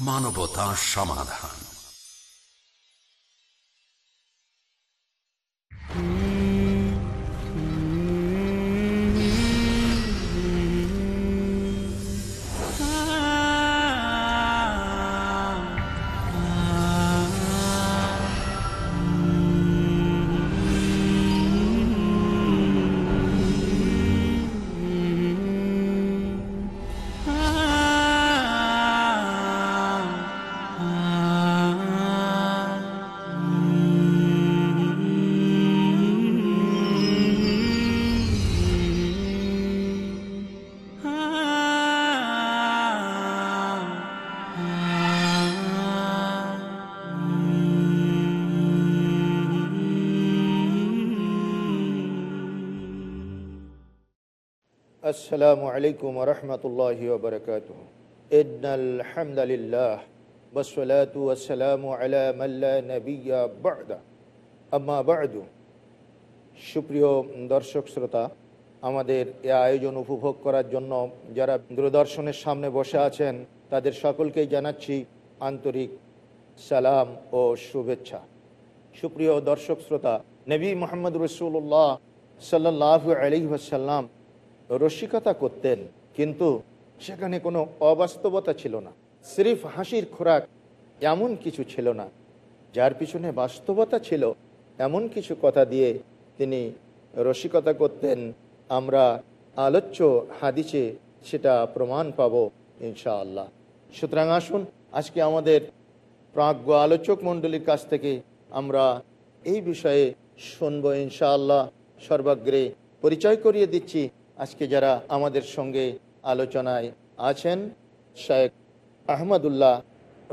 মানবতা সমাধান। السلام عليكم ورحمة الله وبركاته إن الحمد لله والصلاة والسلام على من لا نبي بعد أما بعد সুপ্রিয় দর্শক শ্রোতা আমাদের এ আয়োজন উপভোগ করার জন্য যারা দূরদর্শনের সামনে বসে আছেন তাদের সকলকেই জানাচ্ছি আন্তরিক সালাম ও শুভেচ্ছা সুপ্রিয় দর্শক শ্রোতা নবী মোহাম্মদ রসুল্লাহ সাল্লাহ আলহিহাসাল্লাম রসিকতা করতেন, কিন্তু সেখানে কোনো অবাস্তবতা ছিল না। সিরিফ হাসির খোরাক এমন কিছু ছিল না, যার পিছনে বাস্তবতা ছিল এমন কিছু কথা দিয়ে তিনি রসিকতা করতেন, আমরা আলোচ্য হাদিসে সেটা প্রমাণ পাব ইনশাআল্লাহ। সুতরাং আসুন, আজকে আমাদের প্রাজ্ঞ আলোচক মণ্ডলীর কাছ থেকে আমরা এই বিষয়ে শুনব ইনশাআল্লাহ। সর্বাগ্রে পরিচয় করিয়ে দিচ্ছি আজকে যারা আমাদের সঙ্গে আলোচনায় আছেন শেখ আহমদুল্লাহ।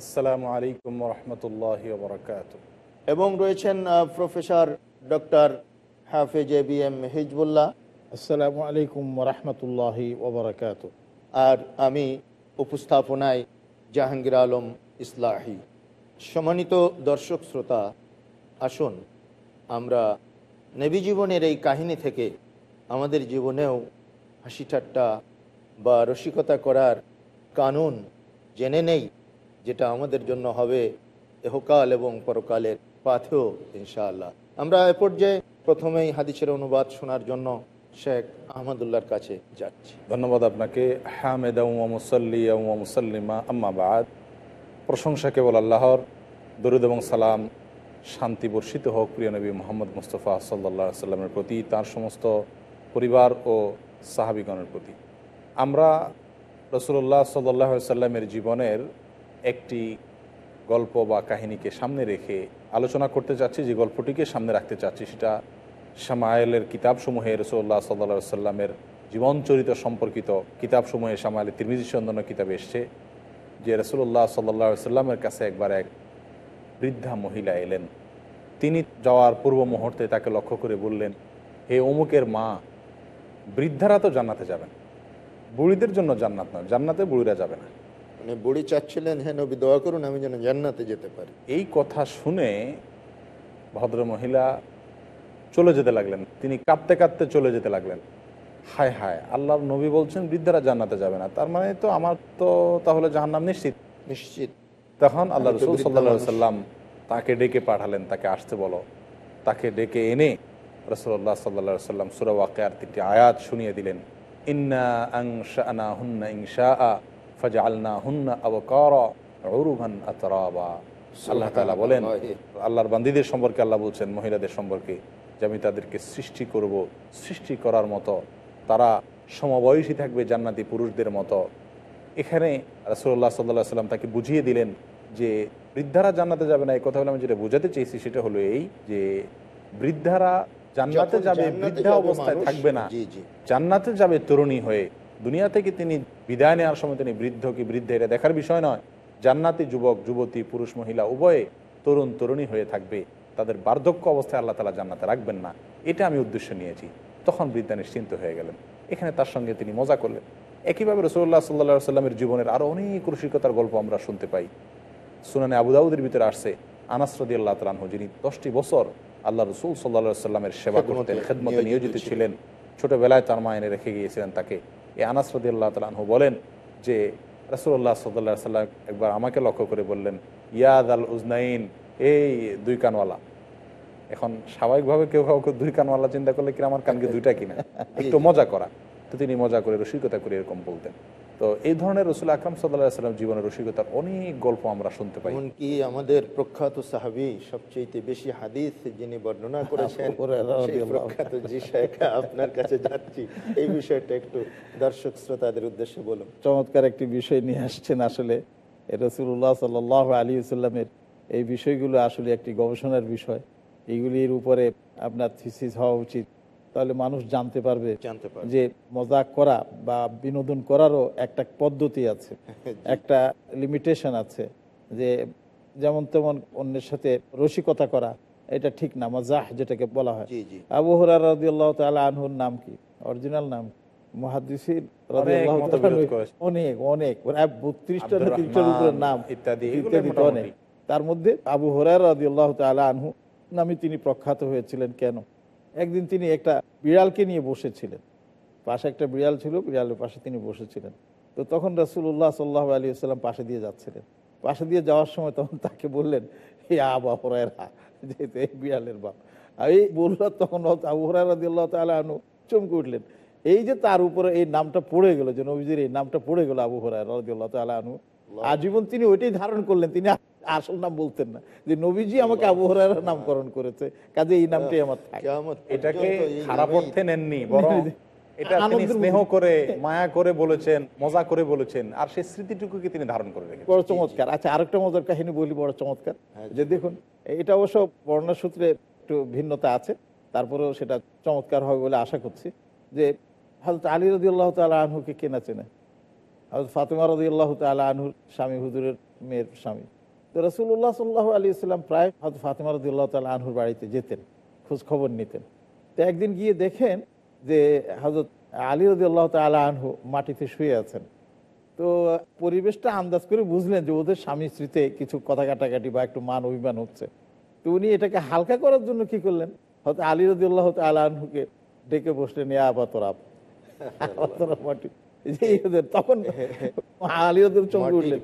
আসসালামু আলাইকুম রহমতুল্লাহ বরকাত এবং রয়েছেন professor doctor Hafez A B M Hezbollah. আসসালামু আলাইকুম রহমতুল্লাহি ওবরাকাত। আর আমি উপস্থাপনায় জাহাঙ্গীর আলম ইসলাহি। সম্মানিত দর্শক শ্রোতা আসুন আমরা নেবী জীবনের এই কাহিনী থেকে আমাদের জীবনেও হাসি ঠাট্টা বা রসিকতা করার কানুন জেনে নেই, যেটা আমাদের জন্য হবে এহকাল এবং পরকালের পাথেও ইনশাআল্লাহ। আমরা এ পর্যায়ে প্রথমেই হাদিসের অনুবাদ শোনার জন্য শেখ আহমদুল্লাহর কাছে যাচ্ছি। ধন্যবাদ আপনাকে। হামেদা মুসল্লি মুসল্লিমা আম্মাবাদ প্রশংসা কেবল আল্লাহর। দরুদ এবং সালাম শান্তি বর্ষিত হোক প্রিয় নবী মোহাম্মদ মুস্তফা সাল্লা সাল্লামের প্রতি। তার সমস্ত পরিবার ও সাহাবিগণের প্রতি। আমরা রসুল্লাহ সাল্লাহ সাল্লামের জীবনের একটি গল্প বা কাহিনীকে সামনে রেখে আলোচনা করতে চাচ্ছি, যে গল্পটিকে সামনে রাখতে চাচ্ছি, সেটা সামায়েলের কিতাবসমূহে রসুল্লাহ সাল্লা সাল্লামের জীবনচরিত সম্পর্কিত কিতাবসমূহে সামায়েলের তিরমিজি অন্যান্য কিতাবে এসছে, যে রসুল্লাহ সাল্লা সাল্লামের কাছে একবার এক বৃদ্ধা মহিলা এলেন। তিনি যাওয়ার পূর্ব মুহূর্তে তাকে লক্ষ্য করে বললেন, হে অমুকের মা বৃদ্ধারা তো জান্নাতে যাবেন। বুড়িদের জন্য জান্নাত নয় জান্নাতে বুড়িরা যাবে না। মানে বুড়ি চাচ্ছিলেন হ্যাঁ নবী দোয়া করুন আমি যেন জান্নাতে যেতে পারি। এই কথা শুনে ভদ্র মহিলা চলে যেতে লাগলেন। তিনি কাঁদতে কাঁদতে চলে যেতে লাগলেন। হায় হায় আল্লাহর নবী বলছেন বৃদ্ধারা জান্নাতে যাবে না। তার মানে তো আমার তো তাহলে জাহান্নাম নিশ্চিত। নিশ্চিত। তখন আল্লাহ রসুল সাল্লা সাল্লাম তাকে ডেকে পাঠালেন তাকে আসতে বলো। তাকে ডেকে এনে রসুল্লাহ সাল্লা সাল্লাম সুরা ওয়াকেয়ার তিনটি আয়াত শুনিয়ে দিলেন। ইন্না আংশানা হুন্না ইংশা ফজা আলনা হুন্না আবকার উরুভান আতরাবা। আল্লাহ তাআলা বলেন, আল্লাহর বান্দিদের সম্পর্কে আল্লাহ বলছেন, মহিলাদের সম্পর্কে যে আমি তাদেরকে সৃষ্টি করব, সৃষ্টি করার মতো। তারা সমবয়সী থাকবে জান্নাতি পুরুষদের মতো। এখানে রাসুল্লাহ সাল্লাহ সাল্লাম তাকে বুঝিয়ে দিলেন যে বৃদ্ধারা জান্নাতে যাবে না। এই কথা বলে আমি যেটা বোঝাতে চেয়েছি সেটা হলো এই যে বৃদ্ধারা জান্নাতে যাবে বৃদ্ধা অবস্থায় থাকবে না। জান্নাতে যাবে তরুণী হয়ে। দুনিয়া থেকে তিনি বিদায় নেওয়ার সময় তিনি বৃদ্ধ কি বৃদ্ধ এটা দেখার বিষয় নয়। জান্নাতি যুবক যুবতী পুরুষ মহিলা উভয়ে তরুণ তরুণী হয়ে থাকবে। তাদের বার্ধক্য অবস্থায় আল্লাহ তালা জান্নাতে রাখবেন না। এটা আমি উদ্দেশ্য নিয়েছি। তখন বৃদ্ধা নিশ্চিন্ত হয়ে গেলেন। এখানে তার সঙ্গে তিনি মজা করলেন। একইভাবে রসুল্লাহ সাল্লা সাল্লামের জীবনের আরও অনেক রসিকতার গল্প আমরা শুনতে পাই। সুনানে আবুদাউদের ভিতরে আসছে আনাসরদি আল্লাহ তালাহ যিনি দশটি বছর আল্লাহ রসুল সাল্লা সাল্লামের সেবা করতেন খেদমতে নিয়োজিত ছিলেন। ছোটবেলায় তার মা এনে রেখে গিয়েছিলেন তাকে। এই আনাসরদি আল্লাহ তালাহ বলেন যে রাসুল্লাহ সাল্লাহ সাল্লাম একবার আমাকে লক্ষ্য করে বললেন ইয়াদ আল উজনাইন এই দুই কানওয়ালা। এখন স্বাভাবিকভাবে কেউ কাউকে দুই কানওয়ালা চিন্তা করলে কিনা আমার কানকে দুইটা কিনা? একটু মজা করা। তো তিনি মজা করে রসিকতা করে এরকম বলতেন। তো এই ধরনের রসুল আকরাম সাল্লাহ সাল্লাম জীবনের রসিকতার অনেক গল্প আমরা শুনতে পাই। এমনকি আমাদের প্রখ্যাত সাহাবি সবচেয়ে বেশি হাদিস যিনি বর্ণনা করেছেন প্রখ্যাত জি শেখ আপনার কাছে যাচ্ছি। এই বিষয়টা একটু দর্শক শ্রোতাদের উদ্দেশ্যে বলুন। চমৎকার একটি বিষয় নিয়ে আসছেন আসলে রসুল্লাহ সাল আলী সাল্লামের এই বিষয়গুলো আসলে একটি গবেষণার বিষয়। এইগুলির উপরে আপনার থিসিস হওয়া উচিত। তাহলে মানুষ জানতে পারবে জানতে পারবে। যে মজাক করা বা বিনোদন করারও একটা পদ্ধতি আছে একটা লিমিটেশন আছে যে যেমন তেমন অন্যের সাথে রসিকতা করা এটা ঠিক না মজাহ যেটাকে বলা হয়। আবু হরার তাআলা আনহুর নাম কি? অরিজিনাল নাম। মহাদিসির। অনেক অনেক প্রায় বত্রিশটা তিরিশটার উপরে নাম। ইত্যাদি, ইত্যাদি তো অনেক। তার মধ্যে আবু হরার রাদিয়াল্লাহু তাআলা আনহু নামে তিনি প্রখ্যাত হয়েছিলেন কেন? একদিন তিনি একটা বিড়ালকে নিয়ে বসেছিলেন। পাশে একটা বিড়াল ছিল বিড়ালের পাশে তিনি বসেছিলেন। তো তখন রাসূলুল্লাহ সাল্লাহ আলী সাল্লাম পাশে দিয়ে যাচ্ছিলেন। পাশে দিয়ে যাওয়ার সময় তখন তাকে বললেন হে আবা হরায়রা যেহেতু এই বিড়ালের বাপ। আর এই বলল তখন আবু হরাই রাদিয়াল্লাহু তাআলা আনহু চমকে উঠলেন। এই যে তার উপরে এই নামটা পড়ে গেল যে নবীজির এই নামটা পড়ে গেল আবু হরাই রাদিয়াল্লাহু তাআলা আনু আজীবন তিনি ওইটাই ধারণ করলেন তিনি আসল নাম বলতেন না যে নবীজি আমাকে আবু হরাইরার নামকরণ করেছে কাজে এই নামটাই আমার এটাকে খারাপ অর্থে নেননি বরং এটা তিনি স্নেহ করে মায়া করে বলেছেন মজা করে বলেছেন আর সেই স্মৃতিটুকুকে তিনি ধারণ করে রেখেছেন। বড় চমৎকার। আচ্ছা আরেকটা মজার কাহিনী বলি বড় চমৎকার। যে দেখুন এটা অবশ্য বর্ণনা সূত্রে একটু ভিন্নতা আছে তারপরেও সেটা চমৎকার হবে বলে আশা করছি। যে হজরত আলী রদি আল্লাহ তালা আনহুকে কেনা চেনে? হজরত ফাতেমা রদি আল্লাহ তালা আনহুর স্বামী হুজুরের মেয়ের স্বামী। তো রসুল্লাহ সাল্লাহ আলী ইসলাম প্রায় হজরত ফাতেমা রদি আল্লাহ তালা আনহুর বাড়িতে যেতেন খোঁজ খবর নিতেন। তো একদিন গিয়ে দেখেন যে হজরত আলী রদি আল্লাহ তালা আনহু মাটিতে শুয়ে আছেন। তো পরিবেশটা আন্দাজ করে বুঝলেন যে ওদের স্বামী স্ত্রীতে কিছু কথা কাটাকাটি বা একটু মান অভিমান হচ্ছে। তো উনি এটাকে হালকা করার জন্য কি করলেন? হয়তো আলী রদিউল্লাহ আলহুকে ডেকে বসলেন ইয়া আবা তোরাব আবা মাটি। তখন আলী চমকে উঠলেন।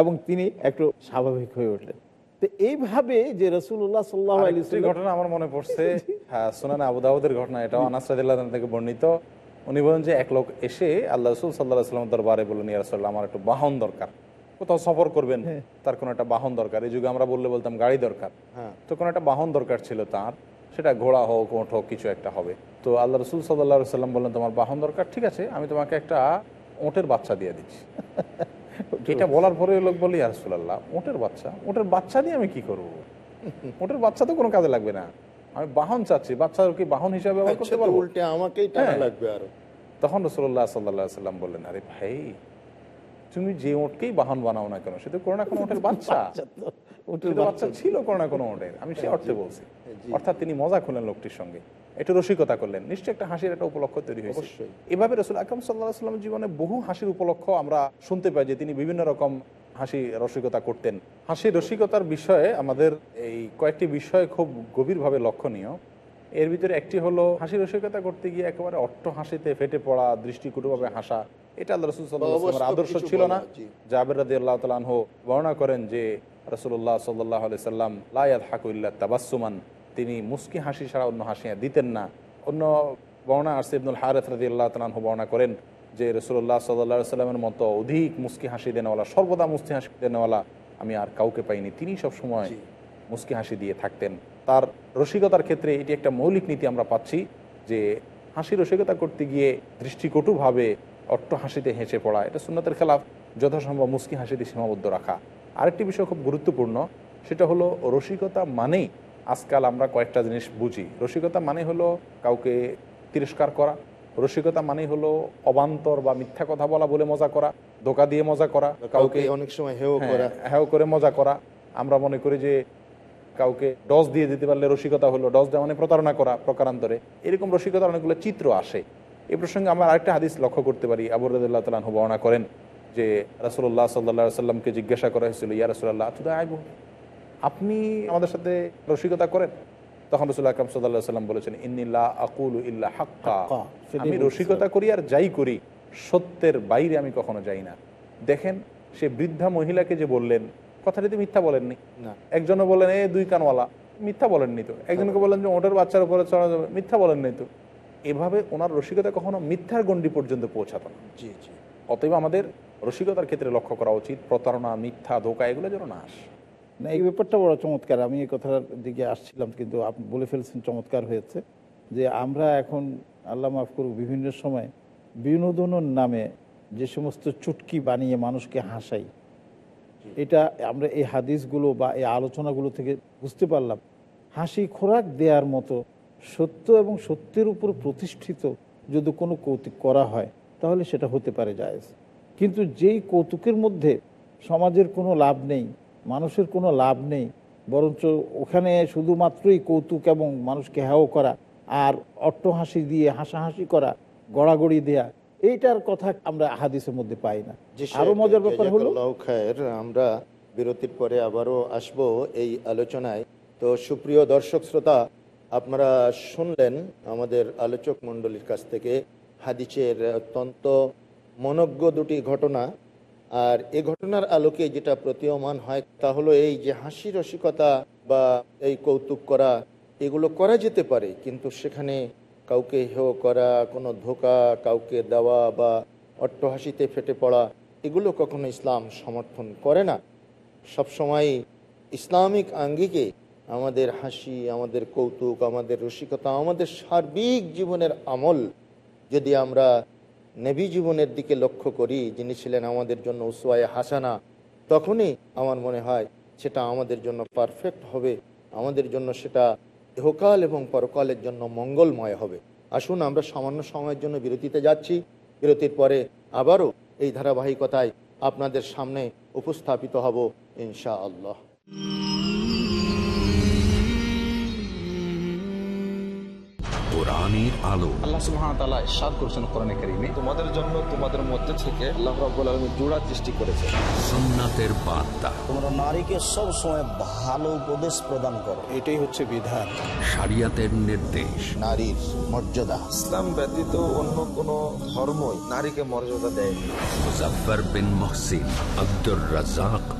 এবং তিনি একটু স্বাভাবিক হয়ে উঠলেন। তো এইভাবে যে রসুল্লাহ সাল্লাহ আলী ঘটনা আমার মনে পড়ছে। হ্যাঁ সুনান ঘটনা এটাও আনাস রাদিয়াল্লাহু থেকে বর্ণিত। উনি বলেন যে এক লোক এসে আল্লাহ রসুল সাল্লাহ সাল্লাম দরবারে বললেন ইয়া আমার একটু বাহন দরকার। কোথাও সফর করবেন তার কোনো একটা বাহন দরকার। এই যুগে আমরা বললে বলতাম গাড়ি দরকার। হ্যাঁ। তো কোনো একটা বাহন দরকার ছিল তার। সেটা ঘোড়া হোক ওঠ হোক কিছু একটা হবে। তো আল্লাহ রসুল সাল্লাহ সাল্লাম বললেন তোমার বাহন দরকার? ঠিক আছে আমি তোমাকে একটা ওটের বাচ্চা দিয়ে দিচ্ছি। এটা বলার পরে লোক বলি আর রাসূলুল্লাহ ওটের বাচ্চা? ওটের বাচ্চা দিয়ে আমি কি করব? ওটের বাচ্চা তো কোনো কাজে লাগবে না। আমি বাহন চাচ্ছি বাচ্চা কি বাহন হিসাবে ব্যবহার আচ্ছা, করতে পারব? উল্টে আমাকেই টাকা হ্যাঁ। লাগবে আরও। তখন রসুল্লাহ সাল্লাহ সাল্লাম বললেন আরে ভাই তুমি যে ওঁটকেই বাহন বানাও না কেন সে তো কোনো না কোনো ওটের বাচ্চা। বাচ্চা ছিল কোনো না কোনো আমি সে অর্থে বলছি। অর্থাৎ তিনি মজা করলেন লোকটির সঙ্গে। একটু রসিকতা করলেন। নিশ্চয়ই একটা হাসির একটা উপলক্ষ তৈরি হয়েছে। এভাবে রসুল আকরম সাল্লাহ সাল্লামের জীবনে বহু হাসির উপলক্ষ আমরা শুনতে পাই যে তিনি বিভিন্ন রকম হাসি রসিকতা করতেন। হাসি রসিকতার বিষয়ে আমাদের এই কয়েকটি বিষয় খুব গভীরভাবে লক্ষণীয়। এর ভিতরে একটি হলো হাসি রসিকতা করতে গিয়ে একেবারে অট্ট হাসিতে ফেটে পড়া দৃষ্টিকটুভাবে হাসা। এটা আল্লাহ রসুল সাল্লাহ আদর্শ ছিল না। জাবের রাদি আল্লাহ তালাহ বর্ণনা করেন যে রসুল্লাহ সাল্লাহ আলি সাল্লাম লায়াদ হাকুল্লাহ তাবাসুমান তিনি মুস্কি হাসি ছাড়া অন্য হাসি দিতেন না। অন্য বর্ণা আর ইবনুল হারেথ রাদি আল্লাহ তালাহ বর্ণনা করেন যে রসুল্লাহ সাল্লাহ সাল্লামের মতো অধিক মুস্কি হাসি দেনেওয়ালা সর্বদা মুস্কি হাসি দেনেওয়ালা আমি আর কাউকে পাইনি। তিনি সবসময় মুস্কি হাসি দিয়ে থাকতেন। তার রসিকতার ক্ষেত্রে এটি একটা মৌলিক নীতি আমরা পাচ্ছি যে হাসি রসিকতা করতে গিয়ে দৃষ্টিকটুভাবে অট্ট হাসিতে হেসে পড়া এটা সুন্নতের খেলাফ যথাসম্ভব মুস্কি হাসিতে সীমাবদ্ধ রাখা। আরেকটি বিষয় খুব গুরুত্বপূর্ণ সেটা হলো রসিকতা মানেই আজকাল আমরা কয়েকটা জিনিস বুঝি। রসিকতা মানে হলো কাউকে তিরস্কার করা রসিকতা মানে হলো অবান্তর বা মিথ্যা কথা বলা বলে মজা করা ধোকা দিয়ে মজা করা কাউকে অনেক সময় হেও হ্যাঁ, করা। হ্যাঁ করে মজা করা। আমরা মনে করি যে কাউকে ডস দিয়ে দিতে পারলে রসিকতা হলো ডস দেওয়া মানে প্রতারণা করা প্রকারান্তরে। এরকম রসিকতার অনেকগুলো চিত্র আসে। এই প্রসঙ্গে আমরা আরেকটা হাদিস লক্ষ্য করতে পারি। আবু রদুল্লাহ তালাহ বর্ণনা করেন যে রাসুল্লাহ সাল্লা সাল্লামকে জিজ্ঞাসা করা হয়েছিল ইয়া রাসুল্লাহ তুদা আইব আপনি আমাদের সাথে রসিকতা করেন? তখন রসুল আকরম সাল্লাহ সাল্লাম বলেছেন ইন্নিল্লা আকুল ইল্লা হাক্কা। আমি রসিকতা করি আর যাই করি সত্যের বাইরে আমি কখনো যাই না। দেখেন সে বৃদ্ধা মহিলাকে যে বললেন কথাটিতে মিথ্যা বলেননি। না। একজনে বলেন এই দুই কানওয়ালা। মিথ্যা বলেননি তো। একজনকে বলেন যে ওটার বাচ্চার উপরে চড়া যাবে। মিথ্যা বলেননি তো। এভাবে ওনার রসিকতা কখনো মিথ্যার গণ্ডি পর্যন্ত পৌঁছাতো না। জি জি। অতএব আমাদের রসিকতার ক্ষেত্রে লক্ষ্য করা উচিত, প্রতারণা, মিথ্যা, ধোকা, এগুলো যেন না আসে। না, এই ব্যাপারটা বড় চমৎকার। আমি এই কথার দিকে আসছিলাম, কিন্তু আপনি বলে ফেলছেন চমৎকার হয়েছে যে আমরা এখন, আল্লাহ মাফ করুক, বিভিন্ন সময় বিনোদনের নামে যে সমস্ত চুটকি বানিয়ে মানুষকে হাসাই, এটা আমরা এই হাদিসগুলো বা এই আলোচনাগুলো থেকে বুঝতে পারলাম। হাসি খোরাক দেওয়ার মতো সত্য এবং সত্যের উপর প্রতিষ্ঠিত যদি কোনো কৌতুক করা হয় তাহলে সেটা হতে পারে জায়েজ। কিন্তু যেই কৌতুকের মধ্যে সমাজের কোনো লাভ নেই মানুষের কোনো লাভ নেই বরঞ্চ ওখানে শুধুমাত্রই কৌতুক এবং মানুষকে হেয় করা আর অট্টহাসি দিয়ে হাসাহাসি করা গড়াগড়ি দেয়া এইটার কথা আমরা হাদিসের মধ্যে পাই না। আরও মজার ব্যাপার হলো আমরা বিরতির পরে আবারও আসব এই আলোচনায়। তো সুপ্রিয় দর্শক শ্রোতা আপনারা শুনলেন আমাদের আলোচক মণ্ডলীর কাছ থেকে হাদিসের অত্যন্ত মনজ্ঞ দুটি ঘটনা। আর এ ঘটনার আলোকে যেটা প্রতীয়মান হয় তা হলো এই যে হাসি রসিকতা বা এই কৌতুক করা, এগুলো করা যেতে পারে, কিন্তু সেখানে কাউকে হেয় করা, কোনো ধোকা কাউকে দেওয়া বা অট্টহাসিতে ফেটে পড়া, এগুলো কখনো ইসলাম সমর্থন করে না। সবসময় ইসলামিক আঙ্গিকে আমাদের হাসি, আমাদের কৌতুক, আমাদের রসিকতা, আমাদের সার্বিক জীবনের আমল যদি আমরা নেবী জীবনের দিকে লক্ষ্য করি, যিনি ছিলেন আমাদের জন্য উসওয়ায় হাসানা, তখনই আমার মনে হয় সেটা আমাদের জন্য পারফেক্ট হবে, আমাদের জন্য সেটা ইহকাল এবং পরকালের জন্য মঙ্গলময় হবে। আসুন আমরা সামান্য সময়ের জন্য বিরতিতে যাচ্ছি। বিরতির পরে আবারও এই ধারাবাহিকতায় আপনাদের সামনে উপস্থাপিত হব ইনশা আল্লাহ কোরআনের আলো। আল্লাহ তাআলা ইরশাদ করেছেন কোরআনে কারীমে। তোমাদের জন্য তোমাদের মধ্যে থেকে আল্লাহ রাব্বুল জোড়া সৃষ্টি করেছে। সুন্নাতের বার্তা। তোমরা নারীকে সব সময় ভালো উপদেশ প্রদান করো। এটাই হচ্ছে বিধান। শরিয়াতের নির্দেশ। নারীর মর্যাদা। ইসলাম ব্যতীত অন্য কোন ধর্মই নারীকে মর্যাদা দেয়নি। Muzaffar bin Mohsin Abdur Razzak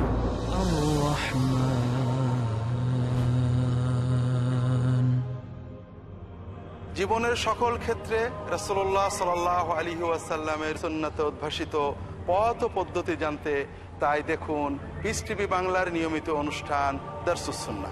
জীবনের সকল ক্ষেত্রে রসল্লাহ সাল আলী ওয়াসাল্লামের সন্ন্যতে উদ্ভাসিত পথ ও পদ্ধতি জানতে তাই দেখুন পিস টিভি বাংলার নিয়মিত অনুষ্ঠান দারসুসন্না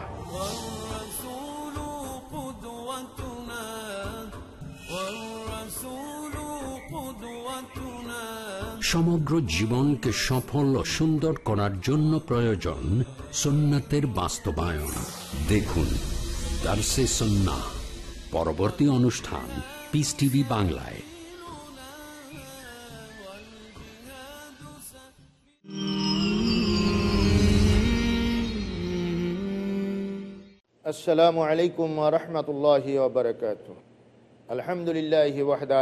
সমগ্র জীবনকে সফল ও সুন্দর করার জন্য প্রয়োজন সুন্নাতের বাস্তবায়ন। দেখুন দার্সে সন্না পরবর্তী অনুষ্ঠান পিস টিভি বাংলায়। আসসালামু আলাইকুম রহমতুল্লাহ ওবরকাত আলহামদুলিল্লাহ ওয়াহদা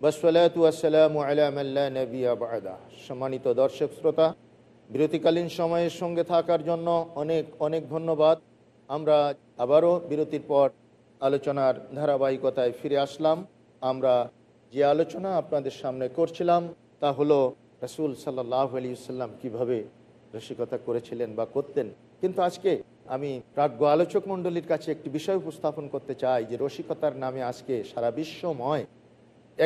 বসলাতু আসসালামু আলামাল্লা নবিয়া বাদা। সম্মানিত দর্শক শ্রোতা, বিরতিকালীন সময়ের সঙ্গে থাকার জন্য অনেক অনেক ধন্যবাদ। আমরা আবারও বিরতির পর আলোচনার ধারাবাহিকতায় ফিরে আসলাম। আমরা যে আলোচনা আপনাদের সামনে করছিলাম, তা হলো রসুল সাল্লাহ আলী সাল্লাম কীভাবে রসিকতা করেছিলেন বা করতেন। কিন্তু আজকে আমি প্রাজ্ঞ আলোচক মণ্ডলীর কাছে একটি বিষয় উপস্থাপন করতে চাই, যে রসিকতার নামে আজকে সারা বিশ্বময়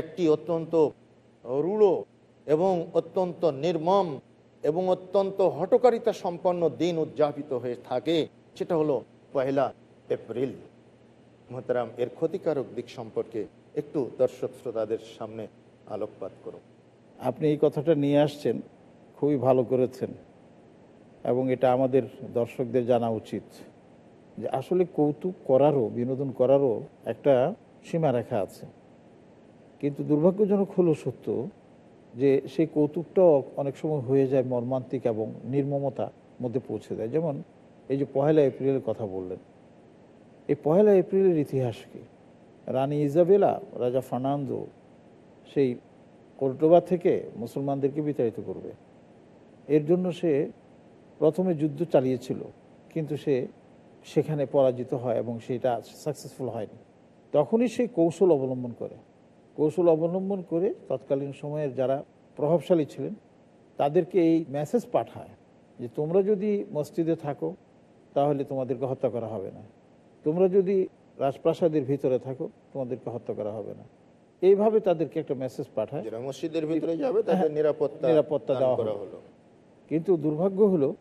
একটি অত্যন্ত রূঢ় এবং অত্যন্ত নির্মম এবং অত্যন্ত হটকারিতা সম্পন্ন দিন উদযাপিত হয়ে থাকে, সেটা হলো পয়লা এপ্রিল। মোহতারাম, এর ক্ষতিকারক দিক সম্পর্কে একটু দর্শক শ্রোতাদের সামনে আলোকপাত করুন। আপনি এই কথাটা নিয়ে আসছেন, খুবই ভালো করেছেন এবং এটা আমাদের দর্শকদের জানা উচিত যে আসলে কৌতুক করারও, বিনোদন করারও একটা সীমারেখা আছে। কিন্তু দুর্ভাগ্যজনক হলো সত্য যে সেই কৌতুকটাও অনেক সময় হয়ে যায় মর্মান্তিক এবং নির্মমতা মধ্যে পৌঁছে দেয়। যেমন এই যে পহেলা এপ্রিলের কথা বললেন এই পয়লা এপ্রিলের ইতিহাস কি? রানী ইজাবেলা, রাজা ফার্নান্দো, সেই কর্টোবা থেকে মুসলমানদেরকে বিতাড়িত করবে। এর জন্য সে প্রথমে যুদ্ধ চালিয়েছিল, কিন্তু সে সেখানে পরাজিত হয় এবং সেটা সাকসেসফুল হয়নি। তখনই সে কৌশল অবলম্বন করে। কৌশল অবলম্বন করে তৎকালীন সময়ের যারা প্রভাবশালী ছিলেন, তাদেরকে এই মেসেজ পাঠায় যে, তোমরা যদি মসজিদে থাকো, তাহলে তোমাদেরকে হত্যা করা হবে না। তোমরা যদি রাজপ্রাসাদের ভিতরে থাকো তোমাদেরকে হত্যা করা হবে না। এইভাবে তাদেরকে একটা মেসেজ পাঠায়। মসজিদের ভিতরে যাবে তাদের হ্যাঁ, নিরাপত্তা নিরাপত্তা দেওয়া হলো। হলো। কিন্তু দুর্ভাগ্য হলো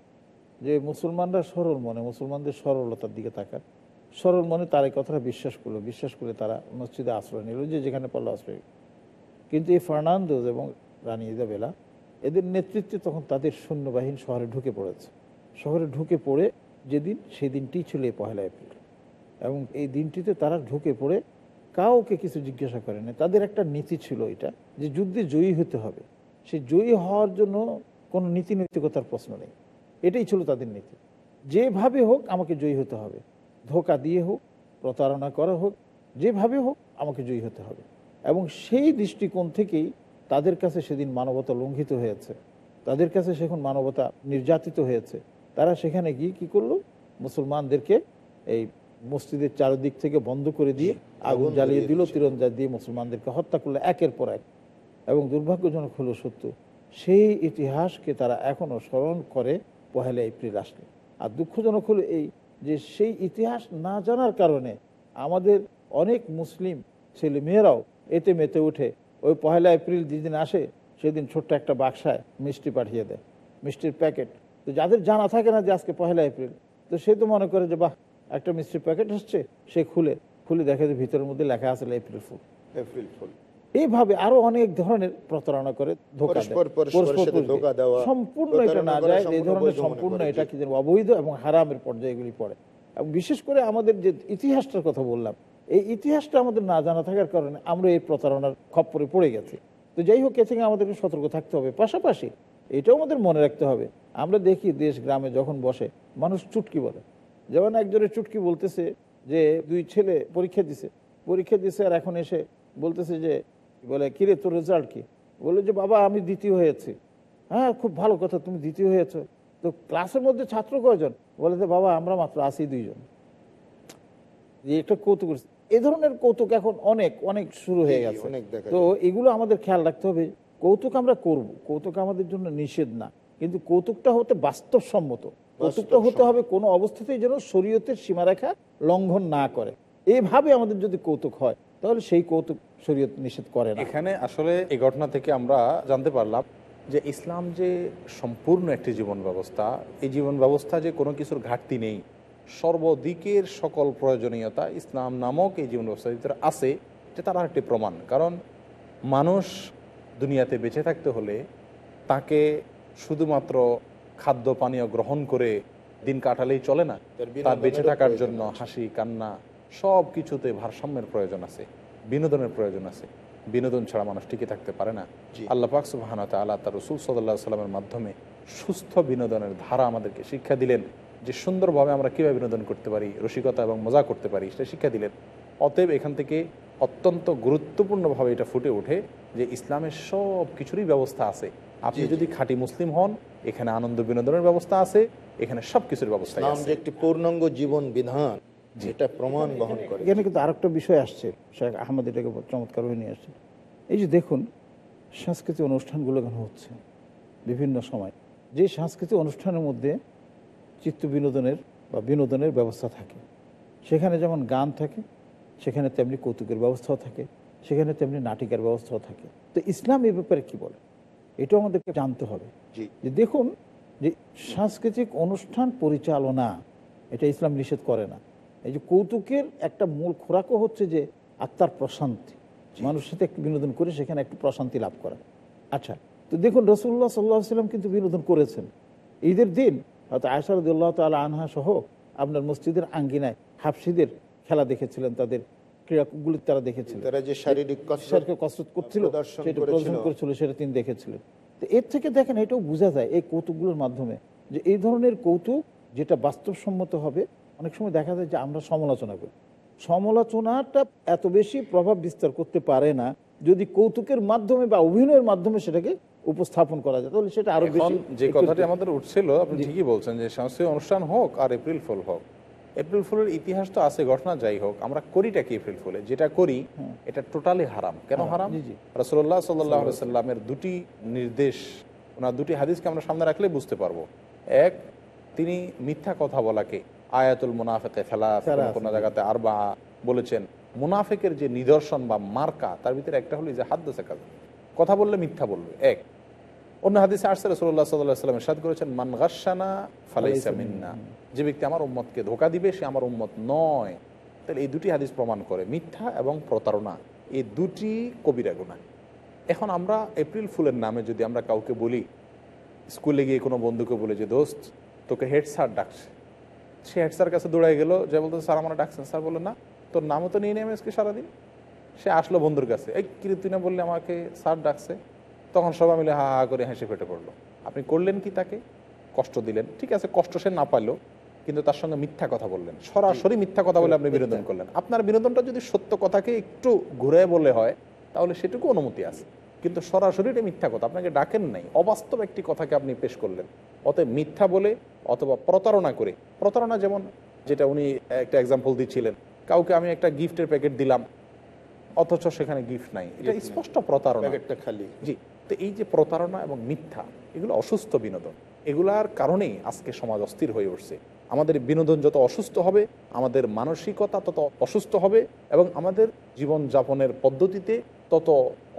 যে মুসলমানরা সরল মনে মুসলমানদের সরলতার দিকে তাকান সরল মনে তার এই কথাটা বিশ্বাস করল বিশ্বাস করে তারা মসজিদে আশ্রয় নিল যে যেখানে পারল আশ্রয়। কিন্তু এই ফার্নান্দোজ এবং রানী ইজাবেলা এদের নেতৃত্বে তখন তাদের সৈন্যবাহিনী শহরে ঢুকে পড়েছে। শহরে ঢুকে পড়ে যেদিন সেই দিনটি ছিল এই পহেলা এপ্রিল। এবং এই দিনটিতে তারা ঢুকে পড়ে কাউকে কিছু জিজ্ঞাসা করে না তাদের একটা নীতি ছিল এটা, যে যুদ্ধে জয়ী হতে হবে। সে জয়ী হওয়ার জন্য কোনো নীতি নৈতিকতার প্রশ্ন নেই। এটাই ছিল তাদের নীতি। যেভাবে হোক আমাকে জয়ী হতে হবে। ধোকা দিয়ে হোক, প্রতারণা করা হোক, যেভাবে হোক আমাকে জয়ী হতে হবে। এবং সেই দৃষ্টিকোণ থেকেই তাদের কাছে সেদিন মানবতা লঙ্ঘিত হয়েছে তাদের কাছে সেখন মানবতা নির্যাতিত হয়েছে তারা সেখানে গিয়ে কি করল? মুসলমানদেরকে এই মসজিদের চারিদিক থেকে বন্ধ করে দিয়ে আগুন জ্বালিয়ে দিল তীরঞ্জা দিয়ে মুসলমানদেরকে হত্যা করল একের পর এক। এবং দুর্ভাগ্যজনক হলো সত্য সেই ইতিহাসকে তারা এখনও স্মরণ করে পহেলা এপ্রিল আসলে। আর দুঃখজনক হলো এই যে সেই ইতিহাস না জানার কারণে আমাদের অনেক মুসলিম ছেলে মেয়েরাও এতে মেতে উঠে ওই পহেলা এপ্রিল যেদিন আসে সেদিন ছোট্ট একটা বাক্সায় মিষ্টি পাঠিয়ে দেয় মিষ্টির প্যাকেট। তো যাদের জানা থাকে না যে আজকে পহেলা এপ্রিল তো সে তো মনে করে যে বাহ একটা মিষ্টির প্যাকেট হচ্ছে সে খুলে খুলে দেখে যে ভিতরের মধ্যে লেখা আছে এপ্রিল ফুল এপ্রিল ফুল এইভাবে আরও অনেক ধরনের প্রতারণা করে এটা না যায় এই ধরনের সম্পূর্ণ এটা কি অবৈধ এবং হারামের পর্যায়গুলি পড়ে। এবং বিশেষ করে আমাদের যে ইতিহাসটার কথা বললাম এই ইতিহাসটা আমাদের না জানা থাকার কারণে আমরা এই প্রতারণার খপ্পরে পড়ে গেছি। তো যাই হোক এ থেকে আমাদেরকে সতর্ক থাকতে হবে। পাশাপাশি এটাও আমাদের মনে রাখতে হবে আমরা দেখি দেশ গ্রামে যখন বসে মানুষ চুটকি বলে। যেমন একজনের চুটকি বলতেছে যে দুই ছেলে পরীক্ষা দিছে। পরীক্ষা দিছে আর এখন এসে বলতেছে যে বলে কিরে তোর রেজাল্ট কি? বলে যে বাবা আমি দ্বিতীয় হয়েছি হ্যাঁ খুব ভালো কথা তুমি দ্বিতীয় হয়েছো তো ক্লাসের মধ্যে ছাত্র কয়জন? বলে যে বাবা আমরা মাত্র আসি দুইজন। যে একটা কৌতুক। এ ধরনের কৌতুক এখন অনেক অনেক শুরু হয়ে গেছে। তো এগুলো আমাদের খেয়াল রাখতে হবে। কৌতুক আমরা করব। কৌতুক আমাদের জন্য নিষেধ না। কিন্তু কৌতুকটা হতে বাস্তবসম্মত। কৌতুকটা হতে হবে কোনো অবস্থাতেই যেন শরীয়তের সীমারেখা লঙ্ঘন না করে। এইভাবে আমাদের যদি কৌতুক হয় তাহলে সেই কৌতুক শরীয়ত নিষেধ করে না। এখানে আসলে এই ঘটনা থেকে আমরা জানতে পারলাম যে ইসলাম যে সম্পূর্ণ একটি জীবন ব্যবস্থা এই জীবন ব্যবস্থা যে কোনো কিছুর ঘাটতি নেই। সর্বদিকের সকল প্রয়োজনীয়তা ইসলাম নামক এই জীবন ব্যবস্থার ভিতরে আছে যে তার একটি প্রমাণ। কারণ মানুষ দুনিয়াতে বেঁচে থাকতে হলে তাকে শুধুমাত্র খাদ্য পানীয় গ্রহণ করে দিন কাটালেই চলে না। তার বেঁচে থাকার জন্য হাসি কান্না সব কিছুতে ভারসাম্যের প্রয়োজন আছে বিনোদনের প্রয়োজন আছে। বিনোদন ছাড়া মানুষ টিকে থাকতে পারে না। আল্লাহ পাক সুবাহানা তাল্লাহ তার রসুল সাল্লাহ সাল্লামের মাধ্যমে সুস্থ বিনোদনের ধারা আমাদেরকে শিক্ষা দিলেন যে সুন্দরভাবে আমরা কীভাবে বিনোদন করতে পারি রসিকতা এবং মজা করতে পারি সেটা শিক্ষা দিলেন। অতএব এখান থেকে অত্যন্ত গুরুত্বপূর্ণভাবে এটা ফুটে ওঠে যে ইসলামের সব কিছুরই ব্যবস্থা আছে। আপনি। যদি খাঁটি মুসলিম হন এখানে আনন্দ বিনোদনের ব্যবস্থা আছে এখানে সব কিছুর ব্যবস্থা আছে। একটি পূর্ণাঙ্গ জীবন বিধান যেটা প্রমাণ বহন করে। এখানে কিন্তু আরেকটা বিষয় আসছে শেখ আহমদ এটাকে চমৎকার হয়ে নিয়ে আসছে এই যে দেখুন সাংস্কৃতিক অনুষ্ঠানগুলো কেন হচ্ছে বিভিন্ন সময়। যে সাংস্কৃতিক অনুষ্ঠানের মধ্যে চিত্ত বিনোদনের বা বিনোদনের ব্যবস্থা থাকে। সেখানে যেমন গান থাকে সেখানে তেমনি কৌতুকের ব্যবস্থাও থাকে সেখানে তেমনি নাটিকার ব্যবস্থাও থাকে। তো ইসলাম এ ব্যাপারে কি বলে? এটাও আমাদেরকে জানতে হবে। যে দেখুন যে সাংস্কৃতিক অনুষ্ঠান পরিচালনা এটা ইসলাম নিষেধ করে না। এই যে কৌতুকের একটা মূল খোরাকও হচ্ছে যে আত্মার প্রশান্তি। মানুষের সাথে একটু বিনোদন করে সেখানে একটু প্রশান্তি লাভ করা। আচ্ছা তো দেখুন রসুল্লাহ সাল্লাহ সাল্লাম কিন্তু বিনোদন করেছেন। ঈদের দিন হয়তো আয়সারদুল্লাহ তালা আনহা সহ আপনার মসজিদের আঙ্গিনায় হাফসিদের খেলা দেখেছিলেন তাদের ক্রীড়াগুলি তারা দেখেছিলেন তারা যে শারীরিক কসরত কসরত করছিল প্রদর্শন সেটা প্রদর্শন করেছিল সেটা তিনি দেখেছিলেন তো এর থেকে দেখেন এটাও বোঝা যায় এই কৌতুকগুলোর মাধ্যমে যে এই ধরনের কৌতুক যেটা বাস্তবসম্মত হবে অনেক সময় দেখা যায় যে আমরা সমালোচনা করি। সমালোচনাটা এত বেশি প্রভাব বিস্তার করতে পারে না যদি কৌতুকের মাধ্যমে বা অভিনয়ের মাধ্যমে সেটাকে উপস্থাপন করা যায় তাহলে সেটা আরও বেশি যে কথাটি আমাদের উঠছিল আপনি ঠিকই বলছেন যে সাংস্কৃতিক অনুষ্ঠান হোক আর এপ্রিল ফুল হোক এপ্রিল ফুলের ইতিহাস তো আছে ঘটনা যাই হোক আমরা করিটা কি এপ্রিল ফুলে? যেটা করি এটা টোটালি হারাম। কেন হারাম। রসল্লাহ সাল্লাহ সাল্লামের দুটি নির্দেশ ওনার দুটি হাদিসকে আমরা সামনে রাখলে বুঝতে পারব। এক তিনি মিথ্যা কথা বলাকে আয়াতুল মুনাফেকে ফেলা কোনো জায়গাতে আর বা বলেছেন। মুনাফেকের যে নিদর্শন বা মার্কা তার ভিতরে একটা হলো যে হাত দেশে কাজ কথা বললে মিথ্যা বলবে। এক অন্য হাদিসে আসছে রসুল্লাহ সাল্লাহ সাল্লাম সাদ করেছেন মান গাসানা ফালাইসা মিন্না। যে ব্যক্তি আমার উম্মতকে ধোকা দিবে সে আমার উম্মত নয়। তাহলে এই দুটি হাদিস প্রমাণ করে মিথ্যা এবং প্রতারণা। এই দুটি কবিরা গুণা এখন আমরা এপ্রিল ফুলের নামে যদি আমরা কাউকে বলি স্কুলে গিয়ে কোনো বন্ধুকে বলে যে দোস্ত তোকে হেড স্যার ডাকছে। সে হেড স্যার কাছে দৌড়ায় গেল যে বলতো স্যার আমার ডাকছেন। স্যার বলল না তোর নামও তো নিয়ে নেমে আজকে সারাদিন? সে আসলো বন্ধুর কাছে এই কিরে তুই না বললে আমাকে স্যার ডাকছে? তখন সবাই মিলে হা হা করে হেসে ফেটে পড়ল। আপনি করলেন কি তাকে? কষ্ট দিলেন। ঠিক আছে কষ্ট সে না পারল কিন্তু তার সঙ্গে মিথ্যা কথা বললেন। সরাসরি মিথ্যা কথা বলে আপনি বিনোদন করলেন। আপনার বিনোদনটা যদি সত্য কথাকে একটু ঘুরে বলে হয় তাহলে সেটুকু অনুমতি আছে। কিন্তু সরাসরি এটা মিথ্যা কথা আপনাকে ডাকেন নাই। অবাস্তব একটি কথাকে আপনি পেশ করলেন। অতএব মিথ্যা বলে অথবা প্রতারণা করে প্রতারণা যেমন যেটা উনি একটা এক্সাম্পল দিচ্ছিলেন কাউকে আমি একটা গিফটের প্যাকেট দিলাম অথচ সেখানে গিফট নাই। এটা স্পষ্ট প্রতারণা। খালি। জি। তো এই যে প্রতারণা এবং মিথ্যা এগুলো অসুস্থ বিনোদন। এগুলার কারণেই আজকে সমাজ অস্থির হয়ে উঠছে। আমাদের বিনোদন যত অসুস্থ হবে আমাদের মানসিকতা তত অসুস্থ হবে এবং আমাদের জীবনযাপনের পদ্ধতিতে তত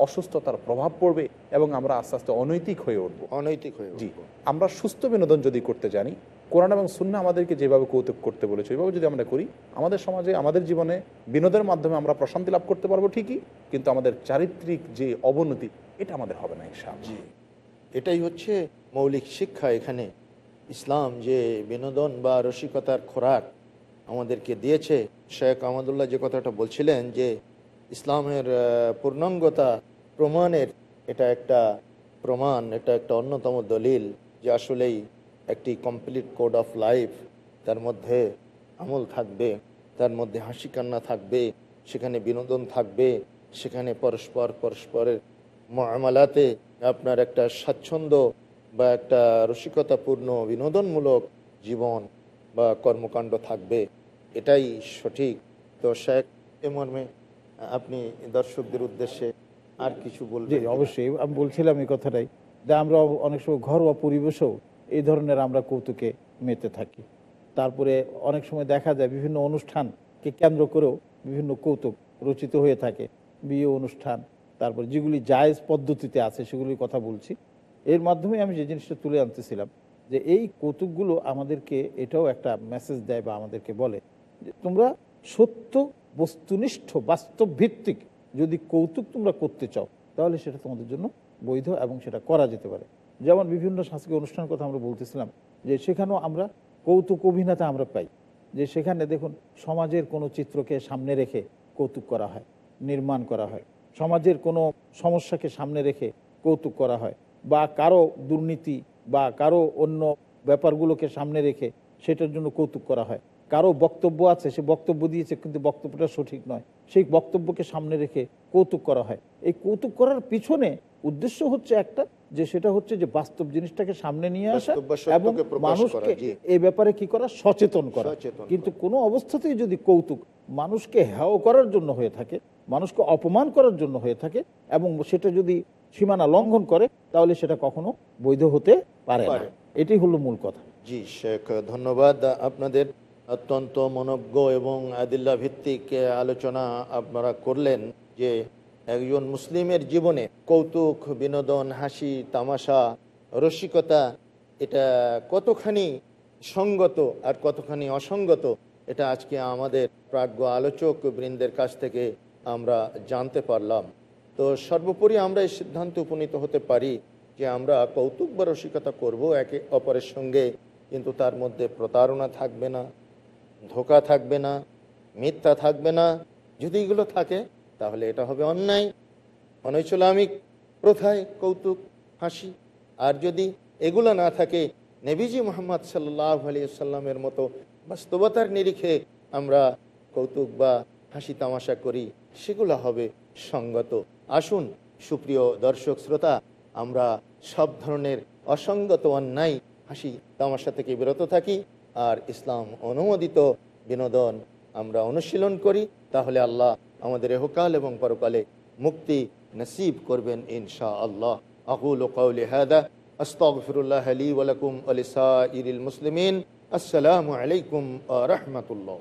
অসুস্থতার প্রভাব পড়বে এবং আমরা আস্তে আস্তে অনৈতিক হয়ে উঠবো। অনৈতিক হয়ে জি আমরা সুস্থ বিনোদন যদি করতে জানি কোরআন এবং সুন্না আমাদেরকে যেভাবে কৌতুক করতে বলেছে ওইভাবে যদি আমরা করি আমাদের সমাজে আমাদের জীবনে বিনোদনের মাধ্যমে আমরা প্রশান্তি লাভ করতে পারব ঠিকই কিন্তু আমাদের চারিত্রিক যে অবনতি এটা আমাদের হবে না, ইনশাআল্লাহ। জি। এটাই হচ্ছে মৌলিক শিক্ষা এখানে। ইসলাম যে বিনোদন বা রসিকতার খোরাক আমাদেরকে দিয়েছে, শেখ আহমদুল্লাহ যে কথাটা বলছিলেন যে ইসলামের পূর্ণাঙ্গতা প্রমাণের এটা একটা প্রমাণ, এটা একটা অন্যতম দলিল যে আসলেই একটি কমপ্লিট কোড অফ লাইফ তার মধ্যে আমল থাকবে, তার মধ্যে হাসি কান্না থাকবে, সেখানে বিনোদন থাকবে, সেখানে পরস্পর পরস্পরের মামালাতে আপনার একটা স্বাচ্ছন্দ্য বা একটা রসিকতাপূর্ণ বিনোদনমূলক জীবন বা কর্মকাণ্ড থাকবে। এটাই সঠিক। তো শেখ এ মর্মে আপনি দর্শকদের উদ্দেশ্যে আর কিছু বলবেন অবশ্যই। আমি বলছিলাম এই কথাটাই যে আমরা অনেক সময় ঘরোয়া পরিবেশেও এই ধরনের আমরা কৌতুকে মেতে থাকি। তারপরে অনেক সময় দেখা যায় বিভিন্ন অনুষ্ঠানকে কেন্দ্র করেও বিভিন্ন কৌতুক রচিত হয়ে থাকে। বিয়ে অনুষ্ঠান তারপর যেগুলি জায়েজ পদ্ধতিতে আছে সেগুলির কথা বলছি। এর মাধ্যমে আমি যে জিনিসটা তুলে আনতেছিলাম যে এই কৌতুকগুলো আমাদেরকে এটাও একটা মেসেজ দেয় বা আমাদেরকে বলে যে তোমরা সত্য, বস্তুনিষ্ঠ বাস্তব ভিত্তিক যদি কৌতুক তোমরা করতে চাও, তাহলে সেটা তোমাদের জন্য বৈধ এবং সেটা করা যেতে পারে। যেমন বিভিন্ন সাংস্কৃতিক অনুষ্ঠানের কথা আমরা বলতেছিলাম যে সেখানেও আমরা কৌতুক অভিনেতা আমরা পাই। যে সেখানে দেখুন সমাজের কোনো চিত্রকে সামনে রেখে কৌতুক করা হয়, নির্মাণ করা হয়। সমাজের কোনো সমস্যাকে সামনে রেখে কৌতুক করা হয় বা কারও দুর্নীতি বা কারও অন্য ব্যাপারগুলোকে সামনে রেখে সেটার জন্য কৌতুক করা হয়। কারও বক্তব্য আছে সে বক্তব্য দিয়েছে কিন্তু বক্তব্যটা সঠিক নয়। সেই বক্তব্যকে সামনে রেখে কৌতুক করা হয়। এই কৌতুক করার পিছনে উদ্দেশ্য হচ্ছে একটা যে সেটা হচ্ছে যে বাস্তব জিনিসটাকে সামনে নিয়ে আসা এবং মানুষকে। এই ব্যাপারে কি করা? সচেতন করা। কিন্তু কোনো অবস্থাতেই যদি কৌতুক মানুষকে হেয় করার জন্য হয়ে থাকে মানুষকে অপমান করার জন্য হয়ে থাকে এবং সেটা যদি সীমানা লঙ্ঘন করে তাহলে সেটা কখনো বৈধ হতে পারে এটি হলো মূল কথা। জি শেখ ধন্যবাদ। আপনাদের অত্যন্ত মনজ্ঞ এবং আদিল্লা ভিত্তিক আলোচনা আপনারা করলেন যে একজন মুসলিমের জীবনে কৌতুক বিনোদন হাসি তামাশা রসিকতা এটা কতখানি সঙ্গত আর কতখানি অসঙ্গত এটা আজকে আমাদের প্রাজ্ঞ আলোচক বৃন্দের কাছ থেকে আমরা জানতে পারলাম। তো সর্বোপরি আমরা এই সিদ্ধান্তে উপনীত হতে পারি যে আমরা কৌতুক বা রসিকতা করব একে অপরের সঙ্গে, কিন্তু তার মধ্যে প্রতারণা থাকবে না, ধোকা থাকবে না, মিথ্যা থাকবে না। যদি এগুলো থাকে, তাহলে এটা হবে অন্যায়। অনৈচলামিক, প্রথায় কৌতুক হাসি আর যদি এগুলো না থাকে, নেবিজি মোহাম্মদ সাল্লাহ আলিয়াল্লামের মতো বাস্তবতার নিরিখে আমরা কৌতুক বা হাসি তামাশা করি। সেগুলো হবে সঙ্গত। আসুন, সুপ্রিয় দর্শক শ্রোতা, আমরা সব ধরনের অসঙ্গত অন্যায়, হাসি, তামাশা থেকে বিরত থাকি, আর ইসলাম অনুমোদিত বিনোদন আমরা অনুশীলন করি, তাহলে আল্লাহ আমাদের এহকাল এবং পরকালে মুক্তি নসিব করবেন ইনশা আল্লাহ আকুল কৌলি হাদা, আস্তগফিরুল্লাহ আলী ওয়ালাকুম আলিসাইরিল মুসলিমিন। আসসালামু আলাইকুম আ রহমতুল্লাহ।